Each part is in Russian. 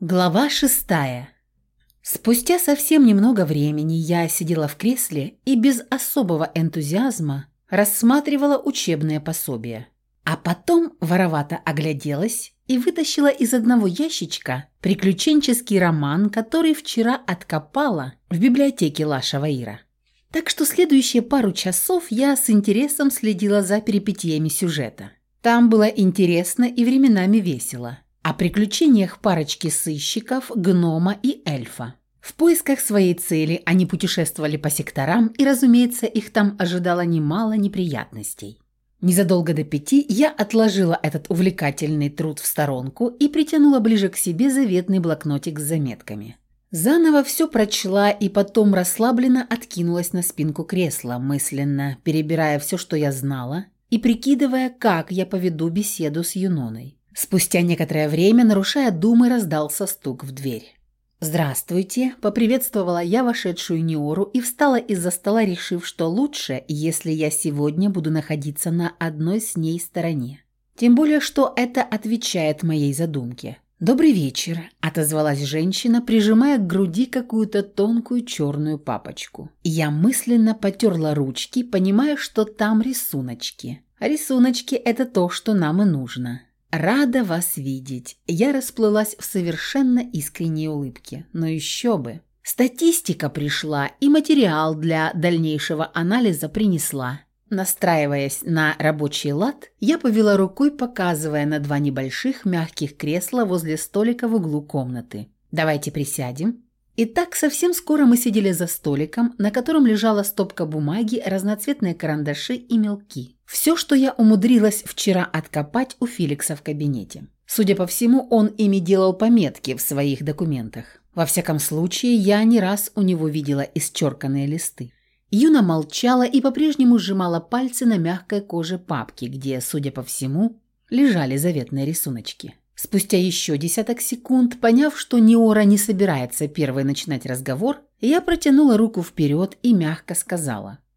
Глава шестая. Спустя совсем немного времени я сидела в кресле и без особого энтузиазма рассматривала учебное пособие. А потом воровато огляделась и вытащила из одного ящичка приключенческий роман, который вчера откопала в библиотеке Лаша Ваира. Так что следующие пару часов я с интересом следила за перипетиями сюжета. Там было интересно и временами весело – о приключениях парочки сыщиков, гнома и эльфа. В поисках своей цели они путешествовали по секторам, и, разумеется, их там ожидало немало неприятностей. Незадолго до пяти я отложила этот увлекательный труд в сторонку и притянула ближе к себе заветный блокнотик с заметками. Заново все прочла и потом расслабленно откинулась на спинку кресла, мысленно перебирая все, что я знала, и прикидывая, как я поведу беседу с Юноной. Спустя некоторое время, нарушая думы, раздался стук в дверь. «Здравствуйте», – поприветствовала я вошедшую Неору и встала из-за стола, решив, что лучше, если я сегодня буду находиться на одной с ней стороне. Тем более, что это отвечает моей задумке. «Добрый вечер», – отозвалась женщина, прижимая к груди какую-то тонкую черную папочку. Я мысленно потерла ручки, понимая, что там рисуночки. А рисуночки – это то, что нам и нужно. «Рада вас видеть!» Я расплылась в совершенно искренней улыбке. Но еще бы! Статистика пришла и материал для дальнейшего анализа принесла. Настраиваясь на рабочий лад, я повела рукой, показывая на два небольших мягких кресла возле столика в углу комнаты. «Давайте присядем». И так совсем скоро мы сидели за столиком, на котором лежала стопка бумаги, разноцветные карандаши и мелки. Все, что я умудрилась вчера откопать у Феликса в кабинете. Судя по всему, он ими делал пометки в своих документах. Во всяком случае, я не раз у него видела исчерканные листы. Юна молчала и по-прежнему сжимала пальцы на мягкой коже папки, где, судя по всему, лежали заветные рисуночки. Спустя еще десяток секунд, поняв, что Неора не собирается первой начинать разговор, я протянула руку вперед и мягко сказала –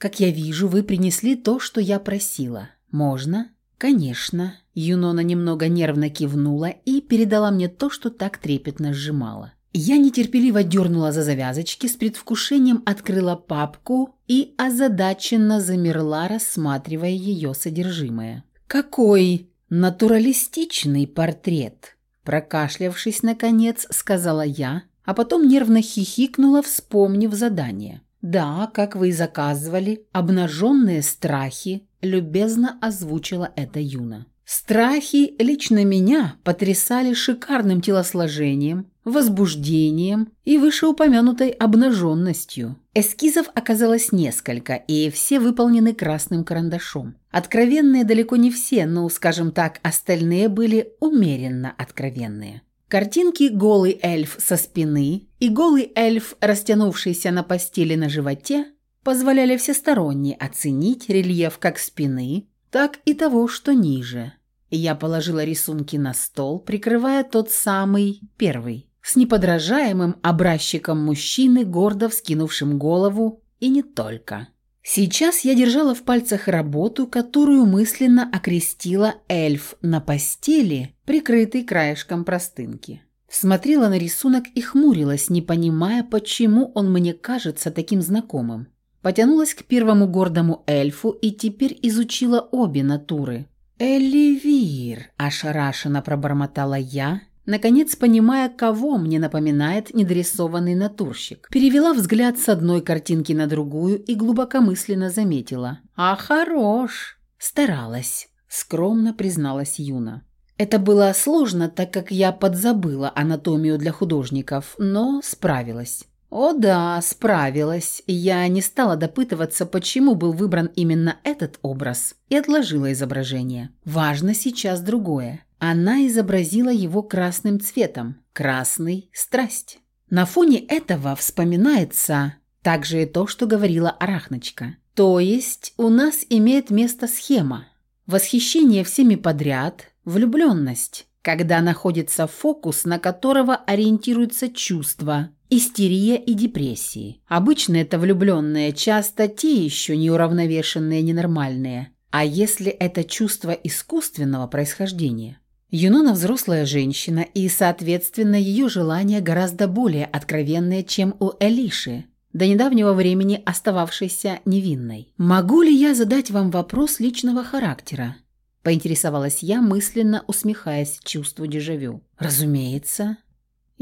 «Как я вижу, вы принесли то, что я просила. Можно?» «Конечно». Юнона немного нервно кивнула и передала мне то, что так трепетно сжимала. Я нетерпеливо дернула за завязочки, с предвкушением открыла папку и озадаченно замерла, рассматривая ее содержимое. «Какой натуралистичный портрет!» Прокашлявшись, наконец, сказала я, а потом нервно хихикнула, вспомнив задание. «Да, как вы и заказывали, обнаженные страхи», – любезно озвучила это Юна. Страхи лично меня потрясали шикарным телосложением, возбуждением и вышеупомянутой обнаженностью. Эскизов оказалось несколько, и все выполнены красным карандашом. Откровенные далеко не все, но, скажем так, остальные были умеренно откровенные. Картинки «Голый эльф со спины» и «Голый эльф, растянувшийся на постели на животе» позволяли всесторонне оценить рельеф как спины, так и того, что ниже. Я положила рисунки на стол, прикрывая тот самый первый, с неподражаемым образчиком мужчины, гордо вскинувшим голову, и не только. Сейчас я держала в пальцах работу, которую мысленно окрестила эльф на постели, прикрытый краешком простынки. Смотрела на рисунок и хмурилась, не понимая, почему он мне кажется таким знакомым. Потянулась к первому гордому эльфу и теперь изучила обе натуры. «Эливир!» – ошарашенно пробормотала я, Наконец, понимая, кого мне напоминает недорисованный натурщик, перевела взгляд с одной картинки на другую и глубокомысленно заметила. «А хорош!» «Старалась», – скромно призналась Юна. Это было сложно, так как я подзабыла анатомию для художников, но справилась. О да, справилась. Я не стала допытываться, почему был выбран именно этот образ, и отложила изображение. Важно сейчас другое. Она изобразила его красным цветом. Красный – страсть. На фоне этого вспоминается также и то, что говорила Арахночка. То есть у нас имеет место схема. Восхищение всеми подряд, влюбленность, когда находится фокус, на которого ориентируются чувства, истерия и депрессии. Обычно это влюбленные, часто те еще неуравновешенные, ненормальные. А если это чувство искусственного происхождения? Юнона взрослая женщина, и, соответственно, ее желания гораздо более откровенные, чем у Элиши, до недавнего времени остававшейся невинной. «Могу ли я задать вам вопрос личного характера?» – поинтересовалась я, мысленно усмехаясь чувству дежавю. «Разумеется».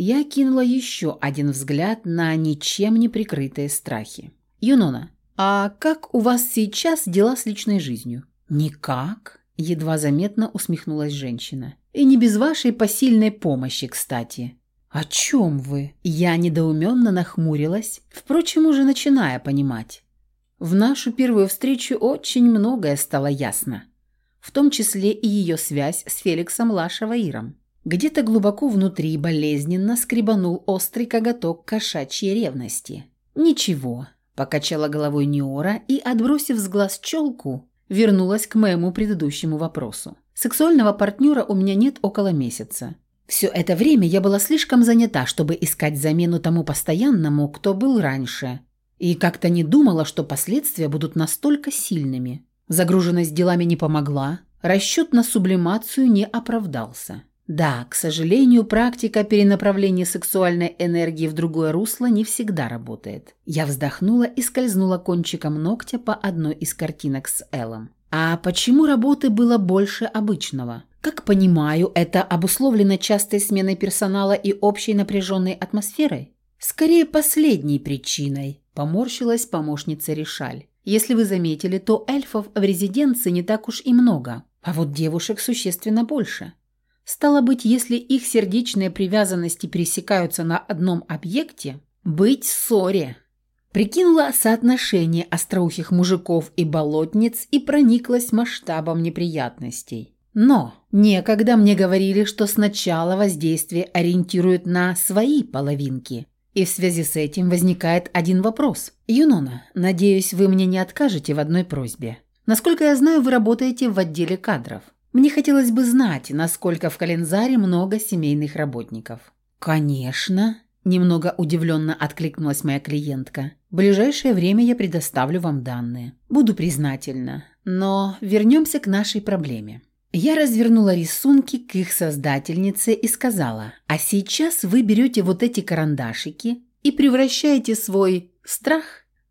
Я кинула еще один взгляд на ничем не прикрытые страхи. «Юнона, а как у вас сейчас дела с личной жизнью?» «Никак», – едва заметно усмехнулась женщина. «И не без вашей посильной помощи, кстати». «О чем вы?» Я недоуменно нахмурилась, впрочем, уже начиная понимать. В нашу первую встречу очень многое стало ясно, в том числе и ее связь с Феликсом Лашаваиром. Где-то глубоко внутри болезненно скребанул острый коготок кошачьей ревности. «Ничего», – покачала головой Неора и, отбросив с глаз челку, вернулась к моему предыдущему вопросу. Сексуального партнера у меня нет около месяца. Все это время я была слишком занята, чтобы искать замену тому постоянному, кто был раньше, и как-то не думала, что последствия будут настолько сильными. Загруженность делами не помогла, расчет на сублимацию не оправдался. Да, к сожалению, практика перенаправления сексуальной энергии в другое русло не всегда работает. Я вздохнула и скользнула кончиком ногтя по одной из картинок с Эллом. А почему работы было больше обычного? Как понимаю, это обусловлено частой сменой персонала и общей напряженной атмосферой? Скорее, последней причиной, поморщилась помощница Решаль. Если вы заметили, то эльфов в резиденции не так уж и много, а вот девушек существенно больше. Стало быть, если их сердечные привязанности пересекаются на одном объекте, быть ссоре. Прикинула соотношение остроухих мужиков и болотниц и прониклась масштабом неприятностей. Но некогда мне говорили, что сначала воздействие ориентирует на свои половинки. И в связи с этим возникает один вопрос. Юнона, надеюсь, вы мне не откажете в одной просьбе. Насколько я знаю, вы работаете в отделе кадров. Мне хотелось бы знать, насколько в Калензаре много семейных работников». «Конечно», – немного удивленно откликнулась моя клиентка. «В ближайшее время я предоставлю вам данные. Буду признательна. Но вернемся к нашей проблеме». Я развернула рисунки к их создательнице и сказала, «А сейчас вы берете вот эти карандашики и превращаете свой страх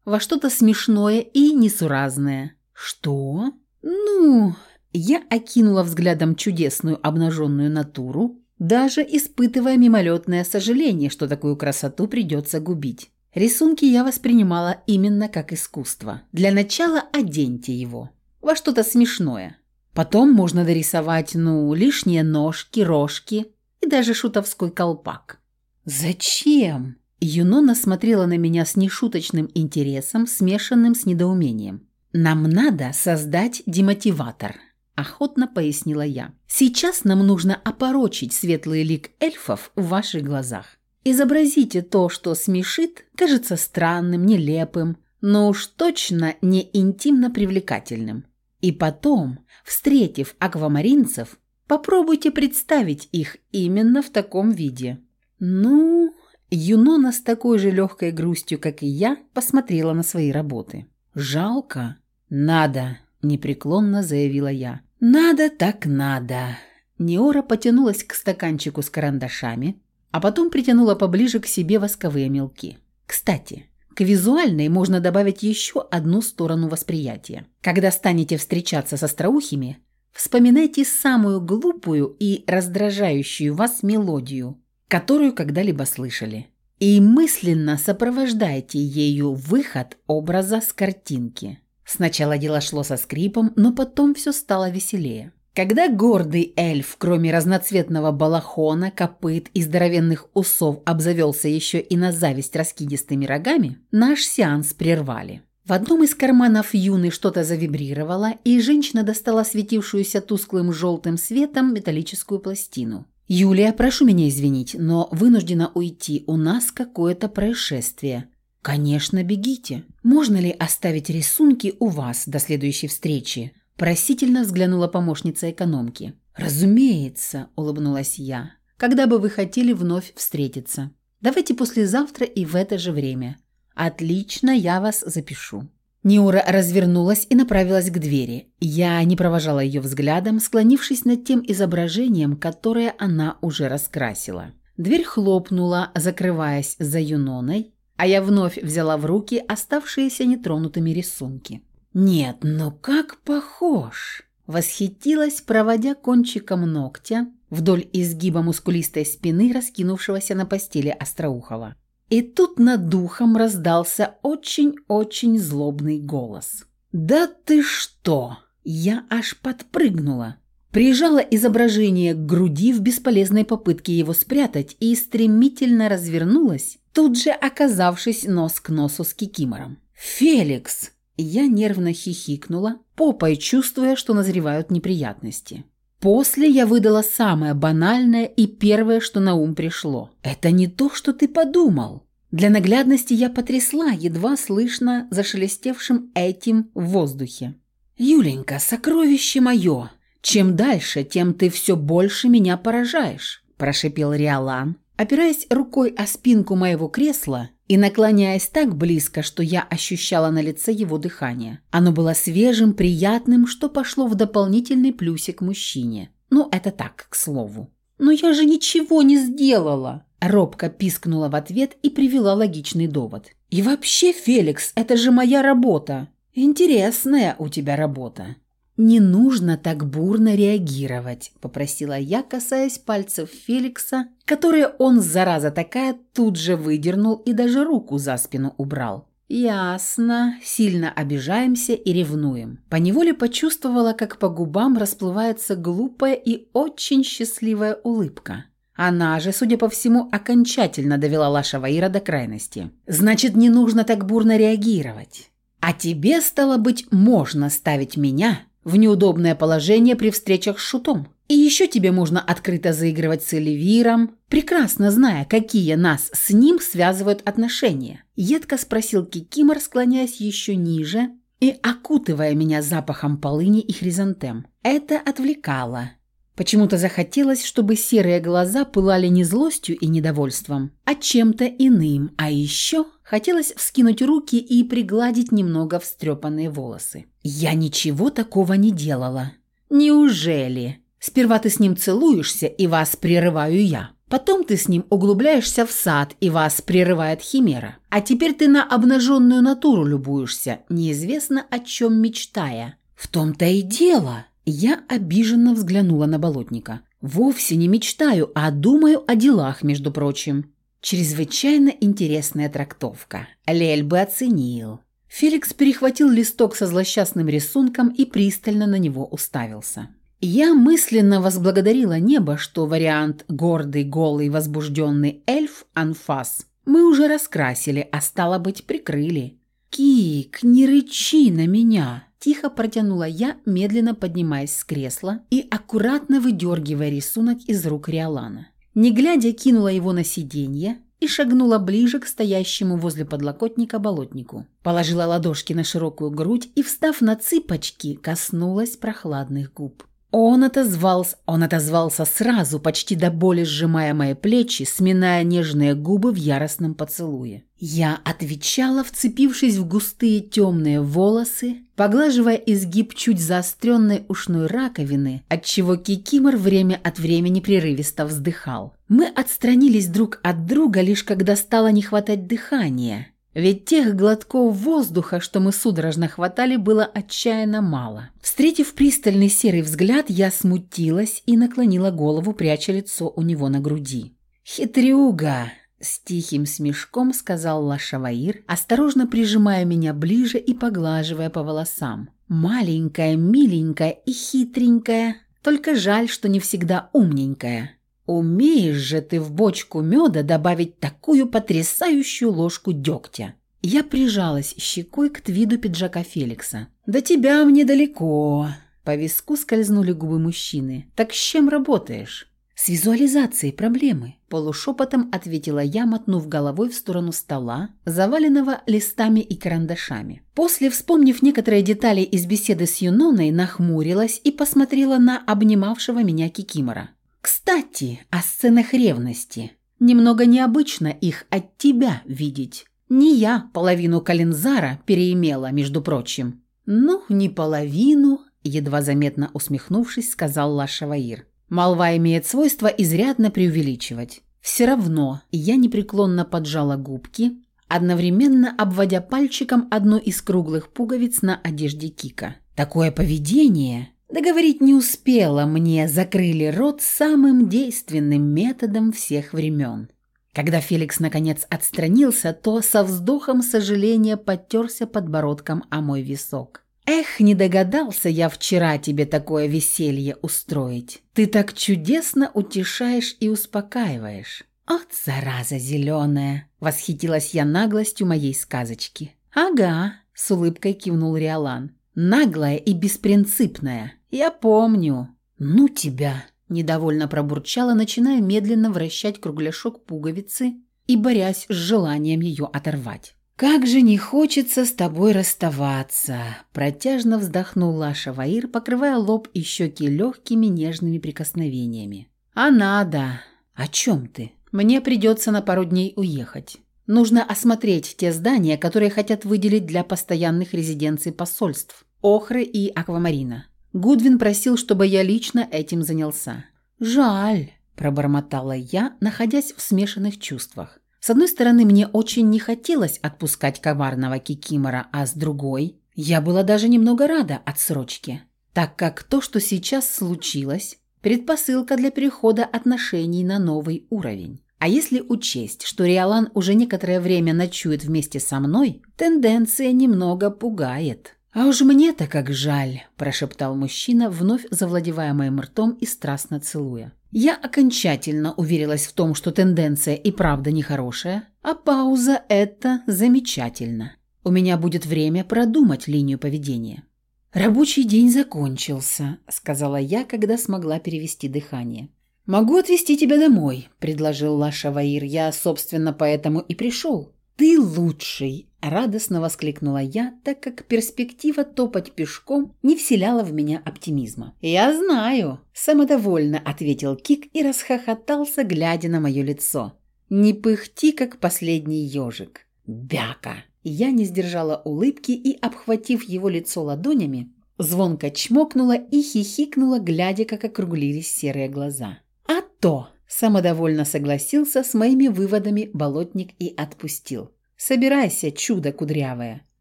во что-то смешное и несуразное». «Что?» «Ну, я окинула взглядом чудесную обнаженную натуру, даже испытывая мимолетное сожаление, что такую красоту придется губить. Рисунки я воспринимала именно как искусство. Для начала оденьте его во что-то смешное. Потом можно дорисовать, ну, лишние ножки, рожки и даже шутовской колпак. «Зачем?» Юнона смотрела на меня с нешуточным интересом, смешанным с недоумением. «Нам надо создать демотиватор», охотно пояснила я. Сейчас нам нужно опорочить светлый лик эльфов в ваших глазах. Изобразите то, что смешит, кажется странным, нелепым, но уж точно не интимно привлекательным. И потом, встретив аквамаринцев, попробуйте представить их именно в таком виде. Ну, Юнона с такой же легкой грустью, как и я, посмотрела на свои работы. «Жалко?» «Надо», – непреклонно заявила я. «Надо так надо». Неора потянулась к стаканчику с карандашами, а потом притянула поближе к себе восковые мелки. Кстати, к визуальной можно добавить еще одну сторону восприятия. Когда станете встречаться с остроухими, вспоминайте самую глупую и раздражающую вас мелодию, которую когда-либо слышали. И мысленно сопровождайте ею выход образа с картинки. Сначала дело шло со скрипом, но потом все стало веселее. Когда гордый эльф, кроме разноцветного балахона, копыт и здоровенных усов, обзавелся еще и на зависть раскидистыми рогами, наш сеанс прервали. В одном из карманов Юны что-то завибрировало, и женщина достала светившуюся тусклым желтым светом металлическую пластину. «Юлия, прошу меня извинить, но вынуждена уйти, у нас какое-то происшествие», «Конечно, бегите. Можно ли оставить рисунки у вас до следующей встречи?» Просительно взглянула помощница экономки. «Разумеется», – улыбнулась я. «Когда бы вы хотели вновь встретиться? Давайте послезавтра и в это же время. Отлично, я вас запишу». Ниура развернулась и направилась к двери. Я не провожала ее взглядом, склонившись над тем изображением, которое она уже раскрасила. Дверь хлопнула, закрываясь за Юноной, а я вновь взяла в руки оставшиеся нетронутыми рисунки. «Нет, ну как похож!» Восхитилась, проводя кончиком ногтя вдоль изгиба мускулистой спины, раскинувшегося на постели Остроухова. И тут над духом раздался очень-очень злобный голос. «Да ты что!» Я аж подпрыгнула. Прижала изображение к груди в бесполезной попытке его спрятать и стремительно развернулась, тут же оказавшись нос к носу с Кикимором. «Феликс!» Я нервно хихикнула, попой чувствуя, что назревают неприятности. После я выдала самое банальное и первое, что на ум пришло. «Это не то, что ты подумал». Для наглядности я потрясла, едва слышно зашелестевшим этим в воздухе. «Юленька, сокровище мое! Чем дальше, тем ты все больше меня поражаешь», – прошипел Риолан, опираясь рукой о спинку моего кресла и наклоняясь так близко, что я ощущала на лице его дыхание. Оно было свежим, приятным, что пошло в дополнительный плюсик мужчине. Ну, это так, к слову. «Но я же ничего не сделала!» Робко пискнула в ответ и привела логичный довод. «И вообще, Феликс, это же моя работа!» «Интересная у тебя работа!» «Не нужно так бурно реагировать», – попросила я, касаясь пальцев Феликса, которые он, зараза такая, тут же выдернул и даже руку за спину убрал. «Ясно. Сильно обижаемся и ревнуем». Поневоле почувствовала, как по губам расплывается глупая и очень счастливая улыбка. Она же, судя по всему, окончательно довела Лаша Ира до крайности. «Значит, не нужно так бурно реагировать. А тебе, стало быть, можно ставить меня в неудобное положение при встречах с шутом. И еще тебе можно открыто заигрывать с Эливиром, прекрасно зная, какие нас с ним связывают отношения. Едко спросил Кикимор, склоняясь еще ниже и окутывая меня запахом полыни и хризантем. Это отвлекало. Почему-то захотелось, чтобы серые глаза пылали не злостью и недовольством, а чем-то иным, а еще хотелось вскинуть руки и пригладить немного встрепанные волосы. Я ничего такого не делала. Неужели? Сперва ты с ним целуешься, и вас прерываю я. Потом ты с ним углубляешься в сад, и вас прерывает химера. А теперь ты на обнаженную натуру любуешься, неизвестно о чем мечтая. В том-то и дело. Я обиженно взглянула на болотника. «Вовсе не мечтаю, а думаю о делах, между прочим». Чрезвычайно интересная трактовка. Лель бы оценил. Феликс перехватил листок со злосчастным рисунком и пристально на него уставился. Я мысленно возблагодарила небо, что вариант «гордый, голый, возбужденный эльф» анфас мы уже раскрасили, а стало быть, прикрыли. «Кик, не рычи на меня!» Тихо протянула я, медленно поднимаясь с кресла и аккуратно выдергивая рисунок из рук Риолана. Не глядя, кинула его на сиденье и шагнула ближе к стоящему возле подлокотника болотнику. Положила ладошки на широкую грудь и, встав на цыпочки, коснулась прохладных губ. Он отозвался, он отозвался сразу, почти до боли сжимая мои плечи, сминая нежные губы в яростном поцелуе. Я отвечала, вцепившись в густые темные волосы, поглаживая изгиб чуть заостренной ушной раковины, отчего Кикимор время от времени прерывисто вздыхал. Мы отстранились друг от друга лишь когда стало не хватать дыхания – ведь тех глотков воздуха, что мы судорожно хватали, было отчаянно мало. Встретив пристальный серый взгляд, я смутилась и наклонила голову, пряча лицо у него на груди. «Хитрюга!» – с тихим смешком сказал Лашаваир, осторожно прижимая меня ближе и поглаживая по волосам. «Маленькая, миленькая и хитренькая, только жаль, что не всегда умненькая». «Умеешь же ты в бочку меда добавить такую потрясающую ложку дегтя!» Я прижалась щекой к твиду пиджака Феликса. «До тебя мне далеко!» По виску скользнули губы мужчины. «Так с чем работаешь?» «С визуализацией проблемы», – полушепотом ответила я, мотнув головой в сторону стола, заваленного листами и карандашами. После, вспомнив некоторые детали из беседы с Юноной, нахмурилась и посмотрела на обнимавшего меня Кикимора. Кстати, о сценах ревности. Немного необычно их от тебя видеть. Не я половину Калинзара переимела, между прочим. Ну, не половину, едва заметно усмехнувшись, сказал Лашаваир. Молва имеет свойство изрядно преувеличивать. Все равно я непреклонно поджала губки, одновременно обводя пальчиком одну из круглых пуговиц на одежде Кика. Такое поведение, договорить не успела, мне закрыли рот самым действенным методом всех времен. Когда Феликс наконец отстранился, то со вздохом сожаления подтерся подбородком о мой висок. «Эх, не догадался я вчера тебе такое веселье устроить. Ты так чудесно утешаешь и успокаиваешь». «От, зараза зеленая!» – восхитилась я наглостью моей сказочки. «Ага», – с улыбкой кивнул Риолан. «Наглая и беспринципная. Я помню». «Ну тебя!» – недовольно пробурчала, начиная медленно вращать кругляшок пуговицы и борясь с желанием ее оторвать. «Как же не хочется с тобой расставаться!» Протяжно вздохнул Лаша Ваир, покрывая лоб и щеки легкими нежными прикосновениями. «А надо!» «О чем ты?» «Мне придется на пару дней уехать. Нужно осмотреть те здания, которые хотят выделить для постоянных резиденций посольств. Охры и Аквамарина. Гудвин просил, чтобы я лично этим занялся». «Жаль», – пробормотала я, находясь в смешанных чувствах. С одной стороны, мне очень не хотелось отпускать коварного Кикимора, а с другой, я была даже немного рада отсрочке, так как то, что сейчас случилось, предпосылка для перехода отношений на новый уровень. А если учесть, что Риолан уже некоторое время ночует вместе со мной, тенденция немного пугает. «А уж мне-то как жаль», – прошептал мужчина, вновь завладевая моим ртом и страстно целуя. Я окончательно уверилась в том, что тенденция и правда нехорошая, а пауза – это замечательно. У меня будет время продумать линию поведения. «Рабочий день закончился», – сказала я, когда смогла перевести дыхание. «Могу отвезти тебя домой», – предложил Лаша Ваир. «Я, собственно, поэтому и пришел». «Ты лучший!» – радостно воскликнула я, так как перспектива топать пешком не вселяла в меня оптимизма. «Я знаю!» – самодовольно ответил Кик и расхохотался, глядя на мое лицо. «Не пыхти, как последний ежик!» «Бяка!» Я не сдержала улыбки и, обхватив его лицо ладонями, звонко чмокнула и хихикнула, глядя, как округлились серые глаза. «А то!» Самодовольно согласился с моими выводами болотник и отпустил. «Собирайся, чудо кудрявое».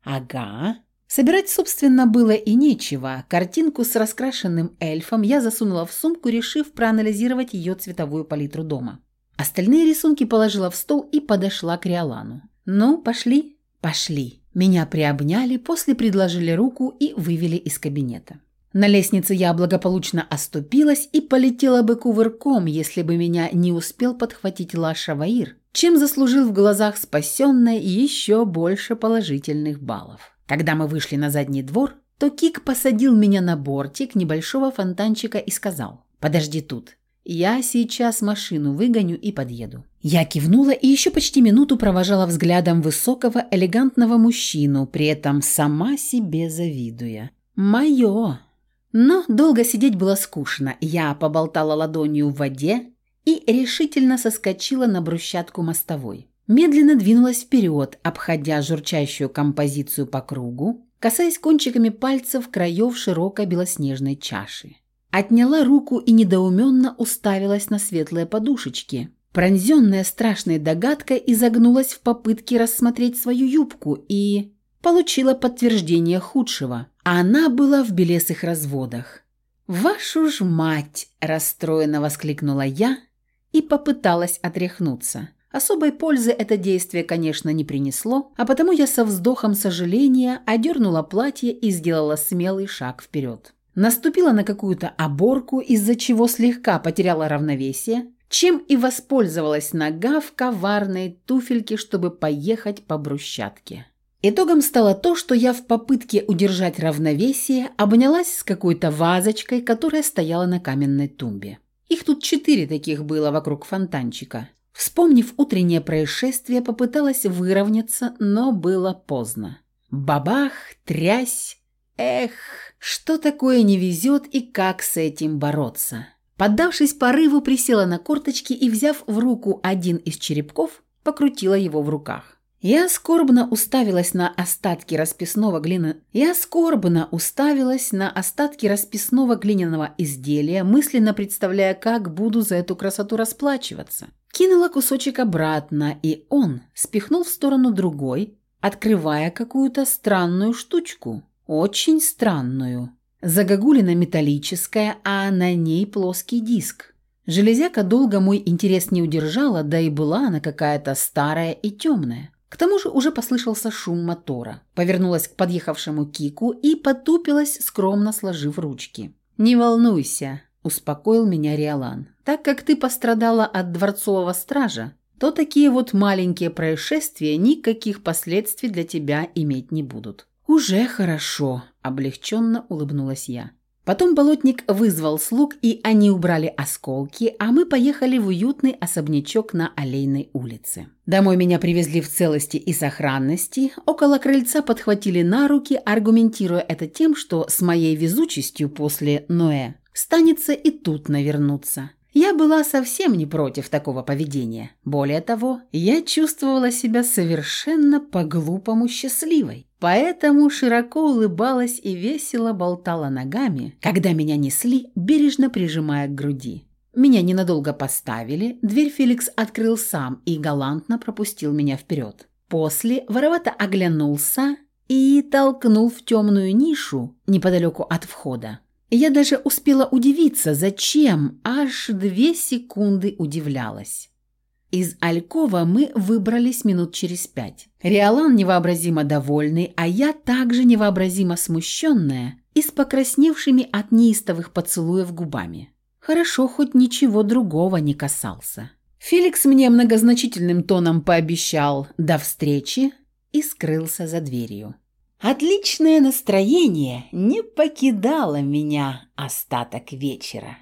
«Ага». Собирать, собственно, было и нечего. Картинку с раскрашенным эльфом я засунула в сумку, решив проанализировать ее цветовую палитру дома. Остальные рисунки положила в стол и подошла к Риолану. «Ну, пошли?» «Пошли». Меня приобняли, после предложили руку и вывели из кабинета. На лестнице я благополучно оступилась и полетела бы кувырком, если бы меня не успел подхватить Лаша Ваир, чем заслужил в глазах спасенной еще больше положительных баллов. Когда мы вышли на задний двор, то Кик посадил меня на бортик небольшого фонтанчика и сказал «Подожди тут, я сейчас машину выгоню и подъеду». Я кивнула и еще почти минуту провожала взглядом высокого, элегантного мужчину, при этом сама себе завидуя. «Мое!» Но долго сидеть было скучно. Я поболтала ладонью в воде и решительно соскочила на брусчатку мостовой. Медленно двинулась вперед, обходя журчащую композицию по кругу, касаясь кончиками пальцев краев широкой белоснежной чаши. Отняла руку и недоуменно уставилась на светлые подушечки. Пронзенная страшной догадкой изогнулась в попытке рассмотреть свою юбку и получила подтверждение худшего. Она была в белесых разводах. «Вашу ж мать!» – расстроенно воскликнула я и попыталась отряхнуться. Особой пользы это действие, конечно, не принесло, а потому я со вздохом сожаления одернула платье и сделала смелый шаг вперед. Наступила на какую-то оборку, из-за чего слегка потеряла равновесие, чем и воспользовалась нога в коварной туфельке, чтобы поехать по брусчатке. Итогом стало то, что я в попытке удержать равновесие обнялась с какой-то вазочкой, которая стояла на каменной тумбе. Их тут четыре таких было вокруг фонтанчика. Вспомнив утреннее происшествие, попыталась выровняться, но было поздно. Бабах, трясь. Эх, что такое не везет и как с этим бороться? Поддавшись порыву, присела на корточки и, взяв в руку один из черепков, покрутила его в руках. Я скорбно уставилась на остатки расписного глина... Я скорбно уставилась на остатки расписного глиняного изделия, мысленно представляя, как буду за эту красоту расплачиваться. Кинула кусочек обратно, и он спихнул в сторону другой, открывая какую-то странную штучку. Очень странную. Загогулина металлическая, а на ней плоский диск. Железяка долго мой интерес не удержала, да и была она какая-то старая и темная. К тому же уже послышался шум мотора. Повернулась к подъехавшему Кику и потупилась, скромно сложив ручки. «Не волнуйся», – успокоил меня Риолан. «Так как ты пострадала от дворцового стража, то такие вот маленькие происшествия никаких последствий для тебя иметь не будут». «Уже хорошо», – облегченно улыбнулась я. Потом болотник вызвал слуг, и они убрали осколки, а мы поехали в уютный особнячок на Аллейной улице. Домой меня привезли в целости и сохранности, около крыльца подхватили на руки, аргументируя это тем, что с моей везучестью после Ноэ станется и тут навернуться. Я была совсем не против такого поведения. Более того, я чувствовала себя совершенно по-глупому счастливой. Поэтому широко улыбалась и весело болтала ногами, когда меня несли, бережно прижимая к груди. Меня ненадолго поставили, дверь Феликс открыл сам и галантно пропустил меня вперед. После воровато оглянулся и толкнул в темную нишу неподалеку от входа. Я даже успела удивиться, зачем, аж две секунды удивлялась. Из Алькова мы выбрались минут через пять. Риолан невообразимо довольный, а я также невообразимо смущенная и с покрасневшими от неистовых поцелуев губами. Хорошо, хоть ничего другого не касался. Феликс мне многозначительным тоном пообещал «до встречи» и скрылся за дверью. Отличное настроение не покидало меня остаток вечера.